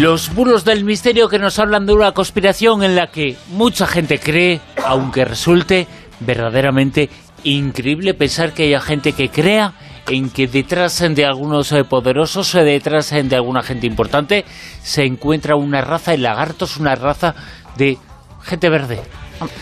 Los bulos del misterio que nos hablan de una conspiración en la que mucha gente cree, aunque resulte verdaderamente increíble pensar que haya gente que crea en que detrás de algunos eh, poderosos, eh, detrás de alguna gente importante, se encuentra una raza de lagartos, una raza de gente verde.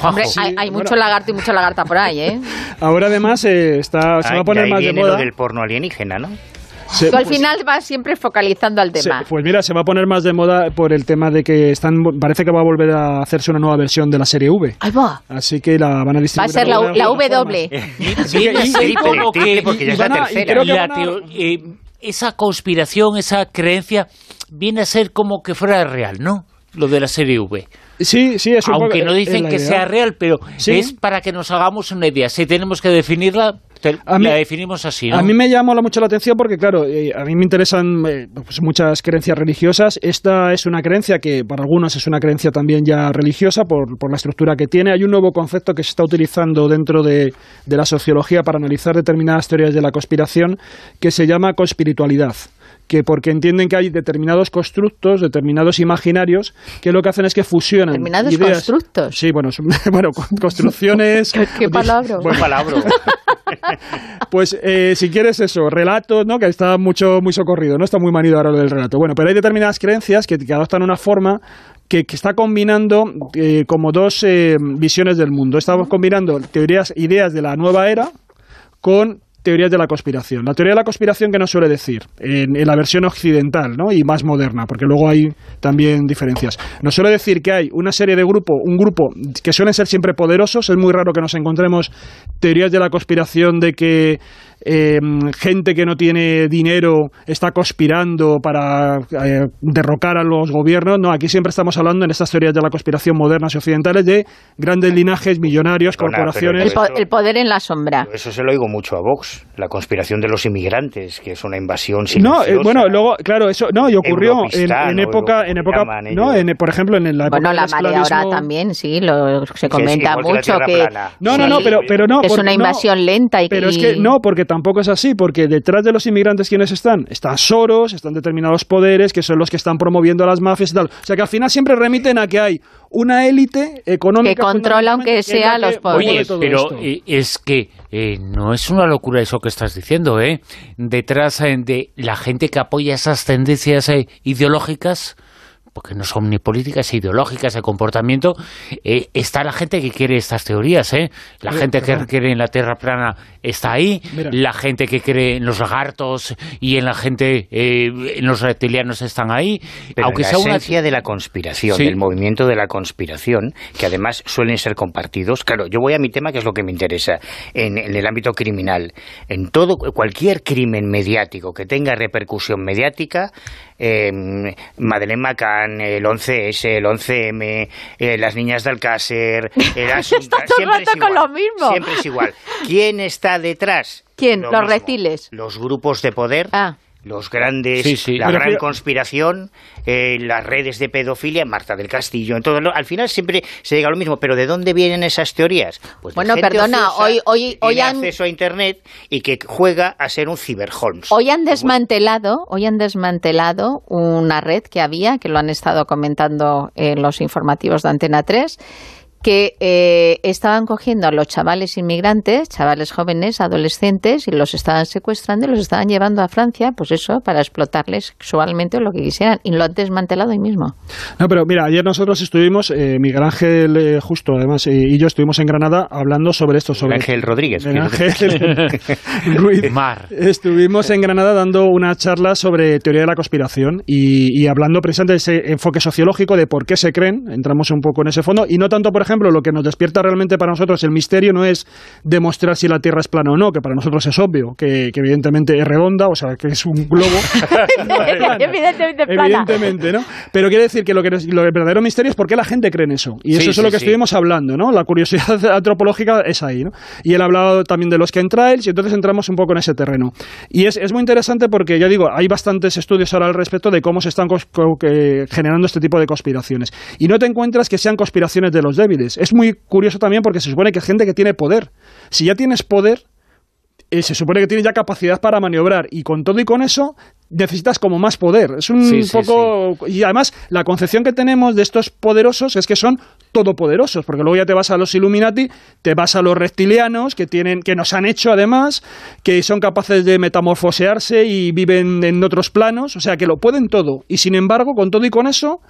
Hombre, hay, mucho lagarto y mucha lagarta por ahí, ¿eh? Ahora además eh, está, se va a poner más de moda. Lo del porno alienígena, ¿no? Al pues final va siempre focalizando al tema. pues mira, se va a poner más de moda por el tema de que están parece que va a volver a hacerse una nueva versión de la serie V. Ahí va. Así que la van a distribuir. Va a ser la, W. porque ya es la tercera. esa conspiración, esa creencia, viene a ser como que fuera real, ¿no? Lo de la serie V. Sí, sí, es un Aunque no dicen que sea real, pero es para que nos hagamos una idea. Si tenemos que definirla, la definimos así, ¿no? A mí me llamó mucho la atención porque, claro, eh, a mí me interesan eh, pues muchas creencias religiosas. Esta es una creencia que para algunos es una creencia también ya religiosa por, por la estructura que tiene. Hay un nuevo concepto que se está utilizando dentro de, de la sociología para analizar determinadas teorías de la conspiración que se llama conspiritualidad que porque entienden que hay determinados constructos, determinados imaginarios, que lo que hacen es que fusionan ¿Determinados constructos? Sí, bueno, bueno construcciones... ¿Qué, palabra? Buen palabra. pues eh, si quieres eso, relatos, ¿no? Que está mucho, muy socorrido, ¿no? Está muy manido ahora lo del relato. Bueno, pero hay determinadas creencias que, adoptan una forma que, está combinando eh, como dos eh, visiones del mundo. Estamos combinando teorías, ideas de la nueva era con teorías de la conspiración. La teoría de la conspiración que nos suele decir en, la versión occidental ¿no? y más moderna, porque luego hay también diferencias. Nos suele decir que hay una serie de grupos, un grupo que suelen ser siempre poderosos. Es muy raro que nos encontremos teorías de la conspiración de que eh, gente que no tiene dinero está conspirando para eh, derrocar a los gobiernos. No, aquí siempre estamos hablando en estas teorías de la conspiración modernas y occidentales de grandes linajes, millonarios, corporaciones. El, poder en la sombra. Eso se lo oigo mucho a Vox, la conspiración de los inmigrantes, que es una invasión silenciosa. No, eh, bueno, luego, claro, eso no, y ocurrió en, época, en época, no, por ejemplo, en la época Bueno, la marea ahora también, sí, lo, se comenta mucho que, no, no, no, pero, pero no, es una invasión lenta y pero es que no, porque tampoco es así, porque detrás de los inmigrantes, ¿quiénes están? Están Soros, están determinados poderes, que son los que están promoviendo a las mafias y tal. O sea que al final siempre remiten a que hay una élite económica. Que controla aunque sea los pobres. Oye, pero eh, es que eh, no es una locura eso que estás diciendo, ¿eh? Detrás eh, de la gente que apoya esas tendencias ideológicas porque no son ni políticas, ideológicas de comportamiento, eh, está la gente que quiere estas teorías, ¿eh? La gente que cree en la Tierra plana está ahí, la gente que cree en los lagartos y en la gente, eh, en los reptilianos están ahí. Pero aunque sea una esencia de la conspiración, del movimiento de la conspiración, que además suelen ser compartidos. Claro, yo voy a mi tema, que es lo que me interesa, en, en el ámbito criminal. En todo, cualquier crimen mediático que tenga repercusión mediática, eh, Madeleine McCann, el 11S, el 11M, eh, las niñas de Alcácer, el siempre es igual, lo mismo. Siempre es igual. ¿Quién está detrás? ¿Quién? los retiles. Los grupos de poder. Ah los grandes, la gran conspiración, eh, las redes de pedofilia, Marta del Castillo, en todo al final siempre se llega a lo mismo, pero ¿de dónde vienen esas teorías? Pues bueno, perdona, hoy hoy hoy han acceso a internet y que juega a ser un ciber Holmes. Hoy han desmantelado, hoy han desmantelado una red que había, que lo han estado comentando en los informativos de Antena 3 que eh, estaban cogiendo a los chavales inmigrantes, chavales jóvenes, adolescentes, y los estaban secuestrando y los estaban llevando a Francia, pues eso, para explotarles sexualmente o lo que quisieran. Y lo han desmantelado hoy mismo. No, pero mira, ayer nosotros estuvimos, eh, Miguel Ángel eh, Justo, además, eh, y yo estuvimos en Granada hablando sobre esto. Sobre Miguel Ángel Rodríguez. Miguel Ángel Ruiz. Mar. Estuvimos en Granada dando una charla sobre teoría de la conspiración y, y hablando precisamente de ese enfoque sociológico de por qué se creen, entramos un poco en ese fondo, y no tanto, por ejemplo, ejemplo, lo que nos despierta realmente para nosotros el misterio no es demostrar si la Tierra es plana o no, que para nosotros es obvio, que, evidentemente es redonda, o sea, que es un globo. evidentemente plana. Evidentemente, ¿no? Pero quiere decir que lo, que lo el verdadero misterio es por qué la gente cree en eso. Y eso es lo que estuvimos hablando, ¿no? La curiosidad antropológica es ahí, ¿no? Y él ha hablado también de los chemtrails y entonces entramos un poco en ese terreno. Y es, es muy interesante porque, ya digo, hay bastantes estudios ahora al respecto de cómo se están generando este tipo de conspiraciones. Y no te encuentras que sean conspiraciones de los débiles es muy curioso también porque se supone que es gente que tiene poder. Si ya tienes poder, eh, se supone que tienes ya capacidad para maniobrar y con todo y con eso necesitas como más poder. Es un poco... Y además, la concepción que tenemos de estos poderosos es que son todopoderosos, porque luego ya te vas a los Illuminati, te vas a los reptilianos, que, tienen, que nos han hecho además, que son capaces de metamorfosearse y viven en otros planos, o sea, que lo pueden todo. Y sin embargo, con todo y con eso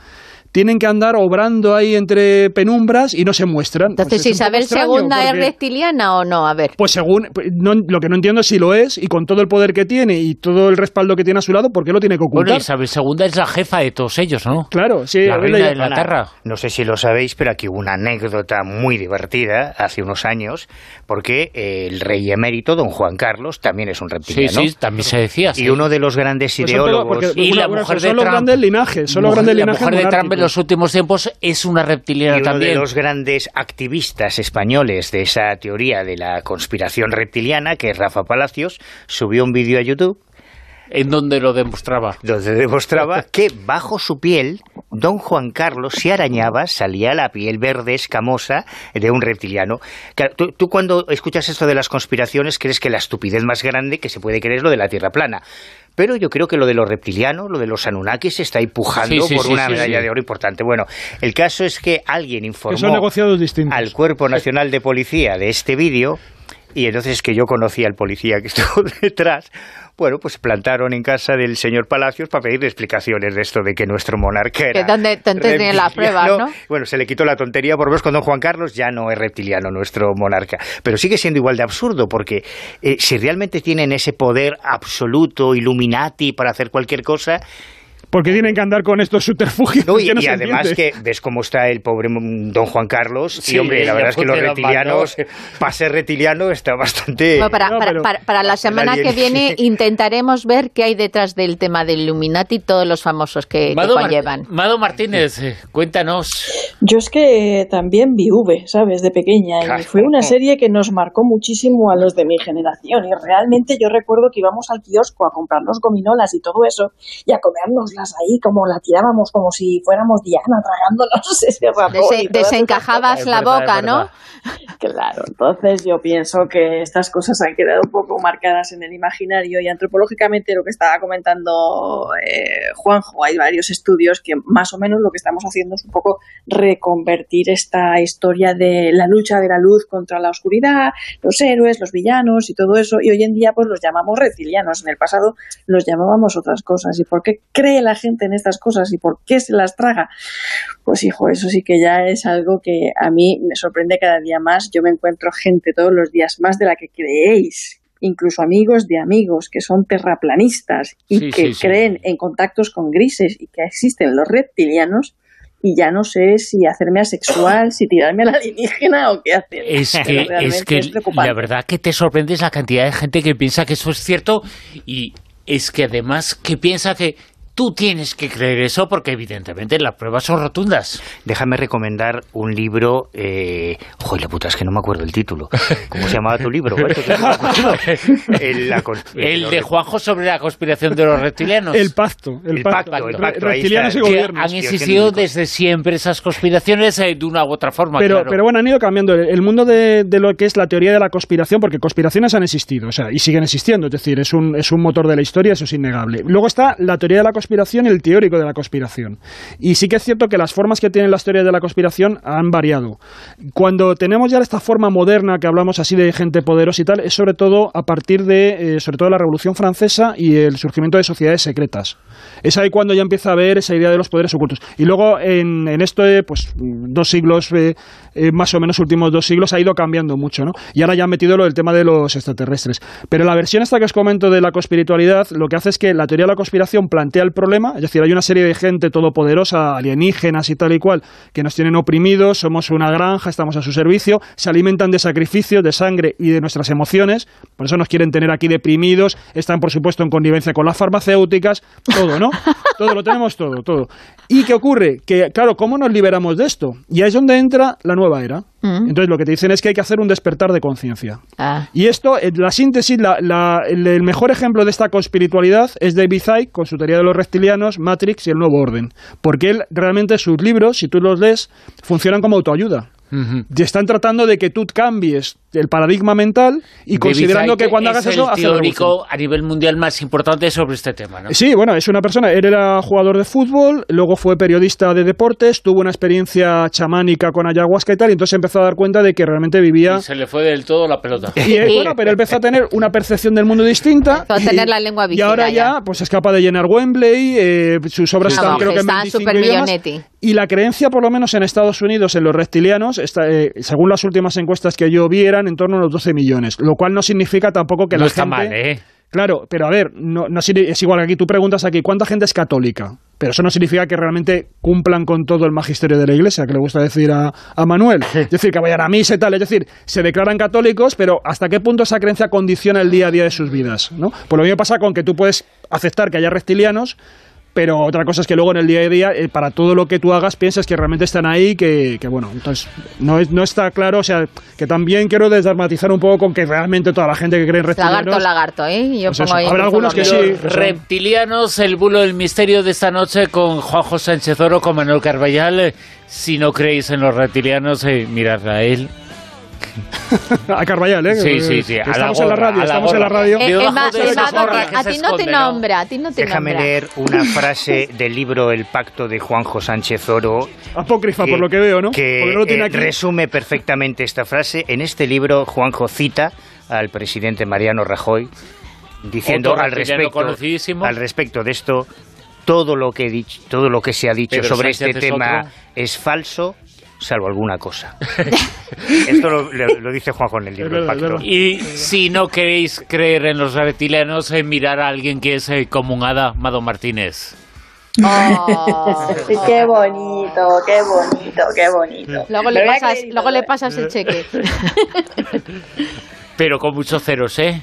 tienen que andar obrando ahí entre penumbras y no se muestran. Entonces, pues ¿Isabel II es reptiliana o no? A ver. Pues según, pues, lo que no entiendo es si lo es y con todo el poder que tiene y todo el respaldo que tiene a su lado, ¿por qué lo tiene que ocultar? Bueno, Isabel II es la jefa de todos ellos, ¿no? Claro, sí. La reina de Inglaterra. No sé si lo sabéis, pero aquí hubo una anécdota muy divertida hace unos años, porque el rey emérito, don Juan Carlos, también es un reptiliano. Sí, sí, también se decía. Y uno de los grandes pues ideólogos... y la mujer de son los grandes linajes, son los grandes linajes los últimos tiempos es una reptiliana y uno de los grandes activistas españoles de esa teoría de la conspiración reptiliana, que es Rafa Palacios, subió un vídeo a YouTube en donde lo demostraba. Donde demostraba que bajo su piel, don Juan Carlos, si arañaba, salía la piel verde escamosa de un reptiliano. tú, tú, cuando escuchas esto de las conspiraciones crees que la estupidez más grande que se puede creer es lo de la Tierra plana. Pero yo creo que lo de los reptilianos, lo de los Anunnakis, se está empujando por una medalla de oro importante. Bueno, el caso es que alguien informó al Cuerpo Nacional de Policía de este vídeo y entonces es que yo conocí al policía que estuvo detrás, bueno, pues plantaron en casa del señor Palacios para pedirle explicaciones de esto de que nuestro monarca era. donde tiene las pruebas, ¿no? Bueno, se le quitó la tontería, por vez con don Juan Carlos ya no es reptiliano nuestro monarca. Pero sigue siendo igual de absurdo, porque eh, si realmente tienen ese poder absoluto, Illuminati, para hacer cualquier cosa porque tienen que andar con estos subterfugios. y, además que ves cómo está el pobre don Juan Carlos. Sí, hombre, la verdad es que los reptilianos, para ser reptiliano, está bastante. para, la semana que viene intentaremos ver qué hay detrás del tema del Illuminati, todos los famosos que, Mado llevan. Mado Martínez, eh, cuéntanos. Yo es que también vi V, ¿sabes? De pequeña. Y fue una serie que nos marcó muchísimo a los de mi generación. Y realmente yo recuerdo que íbamos al kiosco a comprarnos gominolas y todo eso y a comernos ahí, como la tirábamos como si fuéramos Diana tragándonos ese desencajabas la boca, ¿no? Claro, entonces yo pienso que estas cosas han quedado un poco marcadas en el imaginario y antropológicamente lo que estaba comentando eh, Juanjo, hay varios estudios que más o menos lo que estamos haciendo es un poco reconvertir esta historia de la lucha de la luz contra la oscuridad, los héroes, los villanos y todo eso, y hoy en día pues los llamamos reptilianos, en el pasado los llamábamos otras cosas, y por qué cree la gente en estas cosas y por qué se las traga, pues hijo, eso sí que ya es algo que a mí me sorprende cada día más. Yo me encuentro gente todos los días más de la que creéis, incluso amigos de amigos que son terraplanistas y que creen en contactos con grises y que existen los reptilianos y ya no sé si hacerme asexual, si tirarme a la alienígena o qué hacer. Es que, es que la verdad que te sorprende es la cantidad de gente que piensa que eso es cierto y es que además que piensa que Tú tienes que creer eso porque evidentemente las pruebas son rotundas. Déjame recomendar un libro... Eh... Joder, la puta, es que no me acuerdo el título. ¿Cómo se llamaba tu libro? el, de Juanjo sobre la conspiración de los reptilianos. El pacto. El, pacto, el pacto. Reptilianos y gobiernos. Han existido desde siempre esas conspiraciones eh, de una u otra forma, pero, pero bueno, han ido cambiando. El mundo de, de, lo que es la teoría de la conspiración, porque conspiraciones han existido, o sea, y siguen existiendo. Es decir, es un, es un motor de la historia, eso es innegable. Luego está la teoría de la conspiración conspiración y el teórico de la conspiración. Y sí que es cierto que las formas que tienen las teorías de la conspiración han variado. Cuando tenemos ya esta forma moderna que hablamos así de gente poderosa y tal, es sobre todo a partir de, eh, sobre todo la Revolución Francesa y el surgimiento de sociedades secretas. Es ahí cuando ya empieza a haber esa idea de los poderes ocultos. Y luego en, en esto, pues dos siglos, eh, eh, más o menos últimos dos siglos, ha ido cambiando mucho, ¿no? Y ahora ya han metido lo del tema de los extraterrestres. Pero la versión esta que os comento de la conspiritualidad, lo que hace es que la teoría de la conspiración plantea el problema, es decir, hay una serie de gente todopoderosa, alienígenas y tal y cual, que nos tienen oprimidos, somos una granja, estamos a su servicio, se alimentan de sacrificios, de sangre y de nuestras emociones, por eso nos quieren tener aquí deprimidos, están por supuesto en connivencia con las farmacéuticas, todo, ¿no? Todo, lo tenemos todo, todo. ¿Y qué ocurre? Que, claro, ¿cómo nos liberamos de esto? Y ahí es donde entra la nueva era. Mm. Entonces lo que te dicen es que hay que hacer un despertar de conciencia. Ah. Y esto, eh, la síntesis, el, mejor ejemplo de esta conspiritualidad es David Icke con su teoría de los reptilianos, Matrix y el nuevo orden. Porque él realmente sus libros, si tú los lees, funcionan como autoayuda. Y están tratando de que tú cambies el paradigma mental y considerando que cuando hagas eso hace teórico a nivel mundial más importante sobre este tema, ¿no? Sí, bueno, es una persona, él era jugador de fútbol, luego fue periodista de deportes, tuvo una experiencia chamánica con ayahuasca y tal, y entonces empezó a dar cuenta de que realmente vivía... Y se le fue del todo la pelota. Y bueno, pero él empezó a tener una percepción del mundo distinta. a tener la lengua Y ahora ya, pues es capaz de llenar Wembley, eh, sus obras están creo que en 25 idiomas. Y la creencia, por lo menos en Estados Unidos, en los reptilianos, está, eh, según las últimas encuestas que yo vi, en torno a los 12 millones. Lo cual no significa tampoco que no la está gente... mal, ¿eh? Claro, pero a ver, no, no, es igual que aquí tú preguntas aquí, ¿cuánta gente es católica? Pero eso no significa que realmente cumplan con todo el magisterio de la Iglesia, que le gusta decir a, a Manuel. Es decir, que vayan a misa y tal. Es decir, se declaran católicos, pero ¿hasta qué punto esa creencia condiciona el día a día de sus vidas? ¿no? Pues lo mismo pasa con que tú puedes aceptar que haya reptilianos, pero otra cosa es que luego en el día a día, eh, para todo lo que tú hagas, piensas que realmente están ahí, que, que bueno, entonces no, es, no está claro, o sea, que también quiero desdramatizar un poco con que realmente toda la gente que cree en reptilianos... Lagarto, lagarto, ¿eh? Yo pues pongo ahí Habrá algunos que sí. Reptilianos, el bulo del misterio de esta noche con Juanjo Sánchez Oro, con Manuel Carballal. Si no creéis en los reptilianos, eh, mirad a él a Carballal, ¿eh? Sí, sí, sí. Estamos en la radio, estamos en la radio. a ti no te nombra, a ti no te Déjame leer una frase del libro El pacto de Juanjo Sánchez Oro. Apócrifa, por lo que veo, ¿no? Que eh, resume perfectamente esta frase. En este libro, Juanjo cita al presidente Mariano Rajoy diciendo al respecto, al respecto de esto todo lo que dicho, todo lo que se ha dicho sobre este tema es falso salvo alguna cosa. Esto lo, dice Juanjo en el libro. Y si no queréis creer en los reptilianos, eh, mirar a alguien que es eh, como un hada, Mado Martínez. Oh, qué bonito, qué bonito, qué bonito. Luego le, pasas, luego le pasas el cheque. Pero con muchos ceros, ¿eh?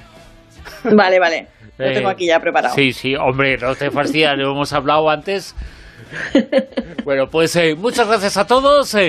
Vale, vale. Lo tengo aquí ya preparado. Sí, sí, hombre, no te fastidies, lo hemos hablado antes. Bueno, pues eh, muchas gracias a todos.